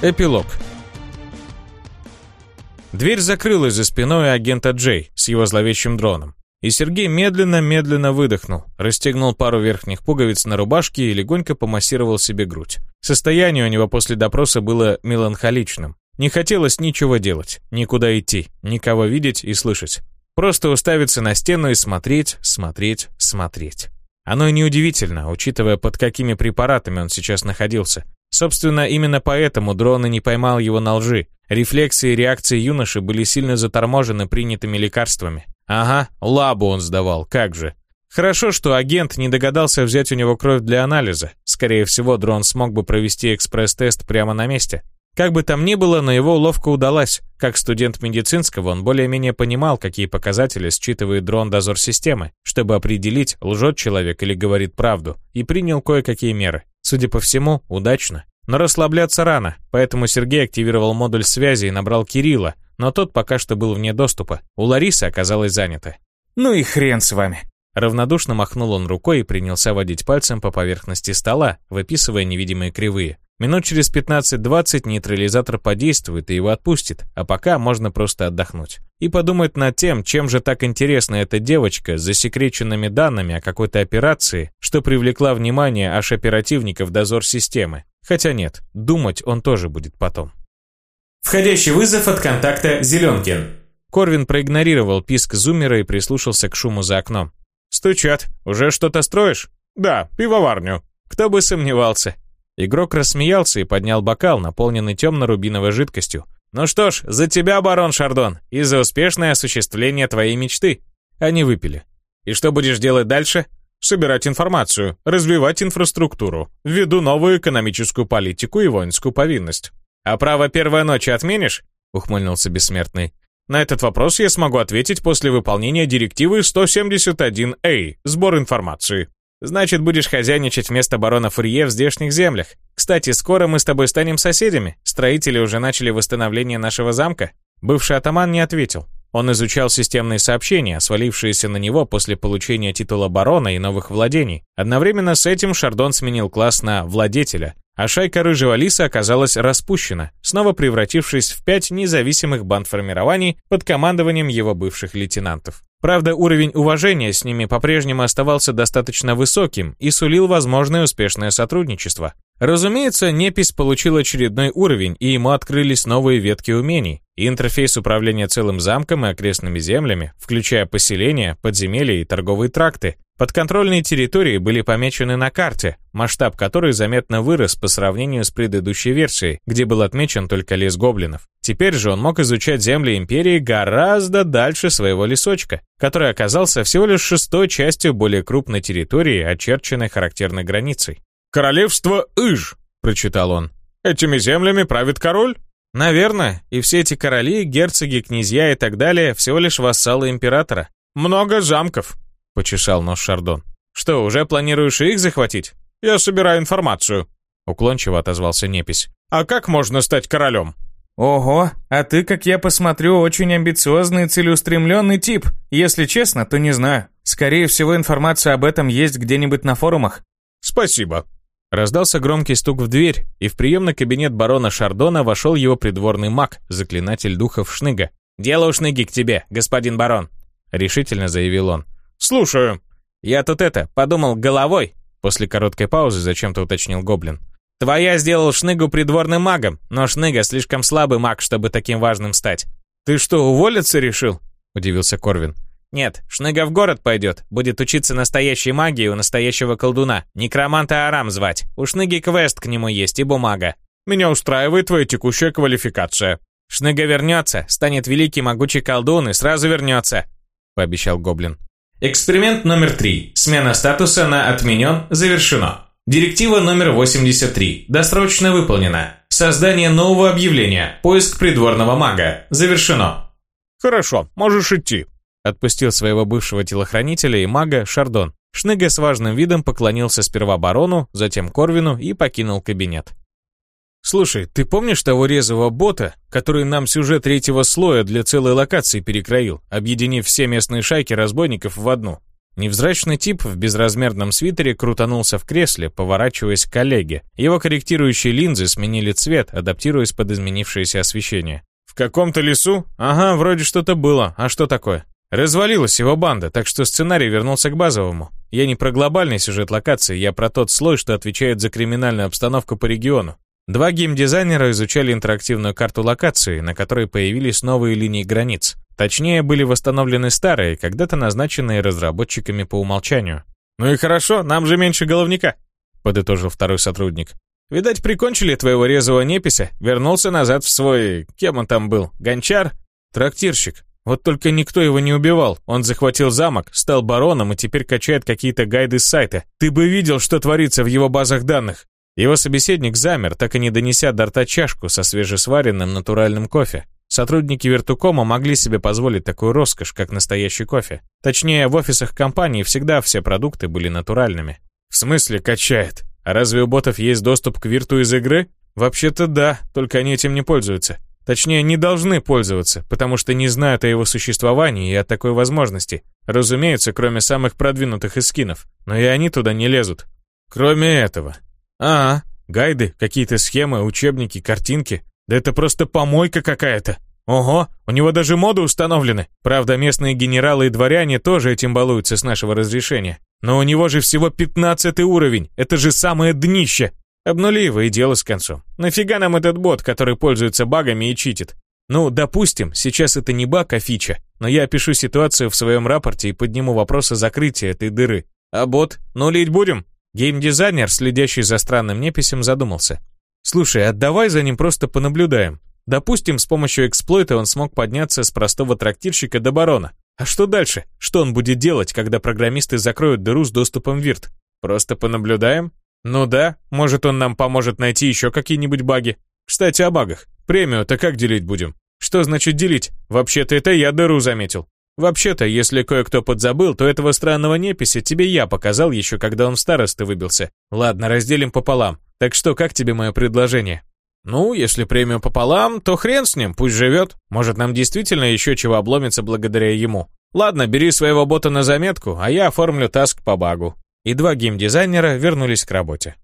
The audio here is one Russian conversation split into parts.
Эпилог. Дверь закрылась за спиной агента Джей с его зловещим дроном. И Сергей медленно-медленно выдохнул, расстегнул пару верхних пуговиц на рубашке и легонько помассировал себе грудь. Состояние у него после допроса было меланхоличным. Не хотелось ничего делать, никуда идти, никого видеть и слышать. Просто уставиться на стену и смотреть, смотреть, смотреть. Оно и неудивительно, учитывая, под какими препаратами он сейчас находился. Собственно, именно поэтому дрон и не поймал его на лжи. Рефлексы и реакции юноши были сильно заторможены принятыми лекарствами. Ага, лабу он сдавал, как же. Хорошо, что агент не догадался взять у него кровь для анализа. Скорее всего, дрон смог бы провести экспресс-тест прямо на месте. Как бы там ни было, но его уловка удалась. Как студент медицинского, он более-менее понимал, какие показатели считывает дрон дозор системы, чтобы определить, лжет человек или говорит правду, и принял кое-какие меры. Судя по всему, удачно. Но расслабляться рано, поэтому Сергей активировал модуль связи и набрал Кирилла, но тот пока что был вне доступа. У Ларисы оказалось занято. «Ну и хрен с вами!» Равнодушно махнул он рукой и принялся водить пальцем по поверхности стола, выписывая невидимые кривые. Минут через 15-20 нейтрализатор подействует и его отпустит, а пока можно просто отдохнуть. И подумать над тем, чем же так интересна эта девочка с засекреченными данными о какой-то операции, что привлекла внимание аж оперативников дозор системы. Хотя нет, думать он тоже будет потом. Входящий вызов от контакта Зеленкин. Корвин проигнорировал писк зумера и прислушался к шуму за окном. «Стучат. Уже что-то строишь?» «Да, пивоварню». Кто бы сомневался. Игрок рассмеялся и поднял бокал, наполненный темно-рубиновой жидкостью. «Ну что ж, за тебя, барон Шардон, и за успешное осуществление твоей мечты». Они выпили. «И что будешь делать дальше?» «Собирать информацию, развивать инфраструктуру, введу новую экономическую политику и воинскую повинность». «А право первой ночи отменишь?» — ухмыльнулся бессмертный. «На этот вопрос я смогу ответить после выполнения директивы 171А «Сбор информации». Значит, будешь хозяйничать вместо барона Фурье в здешних землях. Кстати, скоро мы с тобой станем соседями. Строители уже начали восстановление нашего замка. Бывший атаман не ответил. Он изучал системные сообщения, свалившиеся на него после получения титула барона и новых владений. Одновременно с этим Шардон сменил класс на «владетеля», а шайка Рыжего Лиса оказалась распущена, снова превратившись в пять независимых бандформирований под командованием его бывших лейтенантов. Правда, уровень уважения с ними по-прежнему оставался достаточно высоким и сулил возможное успешное сотрудничество. Разумеется, Непись получил очередной уровень, и ему открылись новые ветки умений. Интерфейс управления целым замком и окрестными землями, включая поселения, подземелья и торговые тракты, Подконтрольные территории были помечены на карте, масштаб которой заметно вырос по сравнению с предыдущей версией, где был отмечен только лес гоблинов. Теперь же он мог изучать земли Империи гораздо дальше своего лесочка, который оказался всего лишь шестой частью более крупной территории, очерченной характерной границей. «Королевство Иж», — прочитал он. «Этими землями правит король?» «Наверное, и все эти короли, герцоги, князья и так далее всего лишь вассалы императора. Много замков», почесал нос Шардон. «Что, уже планируешь их захватить?» «Я собираю информацию», — уклончиво отозвался Непись. «А как можно стать королем?» «Ого, а ты, как я посмотрю, очень амбициозный и целеустремленный тип. Если честно, то не знаю. Скорее всего, информация об этом есть где-нибудь на форумах». «Спасибо». Раздался громкий стук в дверь, и в приемный кабинет барона Шардона вошел его придворный маг, заклинатель духов Шныга. «Дело у Шныги к тебе, господин барон», — решительно заявил он. «Слушаю». «Я тут это, подумал головой», после короткой паузы зачем-то уточнил Гоблин. «Твоя сделал Шныгу придворным магом, но Шныга слишком слабый маг, чтобы таким важным стать». «Ты что, уволиться решил?» – удивился Корвин. «Нет, Шныга в город пойдет, будет учиться настоящей магии у настоящего колдуна, некроманта Арам звать. У Шныги квест к нему есть и бумага». «Меня устраивает твоя текущая квалификация». «Шныга вернется, станет великий могучий колдун и сразу вернется», – пообещал Гоблин. Эксперимент номер 3. Смена статуса на «Отменен» завершено. Директива номер 83. Досрочно выполнена. Создание нового объявления. Поиск придворного мага. Завершено. «Хорошо, можешь идти», — отпустил своего бывшего телохранителя и мага Шардон. Шныга с важным видом поклонился сперва барону, затем Корвину и покинул кабинет. «Слушай, ты помнишь того резвого бота, который нам сюжет третьего слоя для целой локации перекроил, объединив все местные шайки разбойников в одну?» Невзрачный тип в безразмерном свитере крутанулся в кресле, поворачиваясь к коллеге. Его корректирующие линзы сменили цвет, адаптируясь под изменившееся освещение. «В каком-то лесу? Ага, вроде что-то было. А что такое?» Развалилась его банда, так что сценарий вернулся к базовому. Я не про глобальный сюжет локации, я про тот слой, что отвечает за криминальную обстановку по региону. Два геймдизайнера изучали интерактивную карту локации, на которой появились новые линии границ. Точнее, были восстановлены старые, когда-то назначенные разработчиками по умолчанию. «Ну и хорошо, нам же меньше головника», — подытожил второй сотрудник. «Видать, прикончили твоего резвого непися, вернулся назад в свой... Кем он там был? Гончар? Трактирщик. Вот только никто его не убивал. Он захватил замок, стал бароном и теперь качает какие-то гайды с сайта. Ты бы видел, что творится в его базах данных. Его собеседник замер, так и не донеся до рта чашку со свежесваренным натуральным кофе. Сотрудники Вертукома могли себе позволить такую роскошь, как настоящий кофе. Точнее, в офисах компании всегда все продукты были натуральными. В смысле качает? А разве у ботов есть доступ к Вирту из игры? Вообще-то да, только они этим не пользуются. Точнее, не должны пользоваться, потому что не знают о его существовании и о такой возможности. Разумеется, кроме самых продвинутых из скинов. Но и они туда не лезут. Кроме этого. А, гайды, какие-то схемы, учебники, картинки. Да это просто помойка какая-то. Ого, у него даже моды установлены. Правда, местные генералы и дворяне тоже этим балуются с нашего разрешения. Но у него же всего 15 уровень. Это же самое днище. Обнули его и дело с концом. Нафига нам этот бот, который пользуется багами и читит? Ну, допустим, сейчас это не баг, а фича. Но я опишу ситуацию в своем рапорте и подниму вопросы закрытия этой дыры. А бот? Нулить будем? Геймдизайнер, следящий за странным неписем, задумался. Слушай, а давай за ним просто понаблюдаем. Допустим, с помощью эксплойта он смог подняться с простого трактирщика до барона. А что дальше? Что он будет делать, когда программисты закроют дыру с доступом вирт? Просто понаблюдаем? Ну да, может он нам поможет найти еще какие-нибудь баги. Кстати, о багах. Премию-то как делить будем? Что значит делить? Вообще-то это я дыру заметил. Вообще-то, если кое-кто подзабыл, то этого странного неписи тебе я показал еще, когда он в старосты выбился. Ладно, разделим пополам. Так что, как тебе мое предложение? Ну, если премию пополам, то хрен с ним, пусть живет. Может, нам действительно еще чего обломится благодаря ему. Ладно, бери своего бота на заметку, а я оформлю таск по багу. И два геймдизайнера вернулись к работе.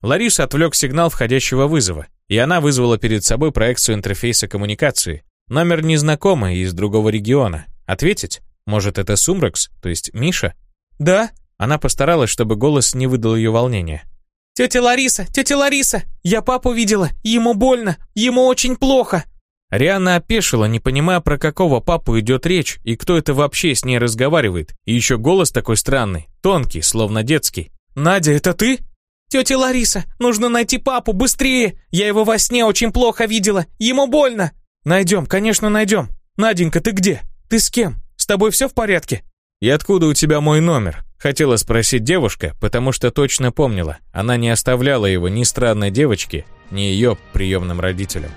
Лариса отвлек сигнал входящего вызова, и она вызвала перед собой проекцию интерфейса коммуникации. Номер незнакомый из другого региона. Ответить? Может, это Сумракс, то есть Миша? Да. Она постаралась, чтобы голос не выдал ее волнения. «Тетя Лариса! Тетя Лариса! Я папу видела! Ему больно! Ему очень плохо!» Риана опешила, не понимая, про какого папу идет речь и кто это вообще с ней разговаривает. И еще голос такой странный, тонкий, словно детский. «Надя, это ты?» «Тетя Лариса, нужно найти папу, быстрее! Я его во сне очень плохо видела, ему больно!» «Найдем, конечно, найдем. Наденька, ты где? Ты с кем? С тобой все в порядке?» «И откуда у тебя мой номер?» Хотела спросить девушка, потому что точно помнила, она не оставляла его ни странной девочке, ни ее приемным родителям.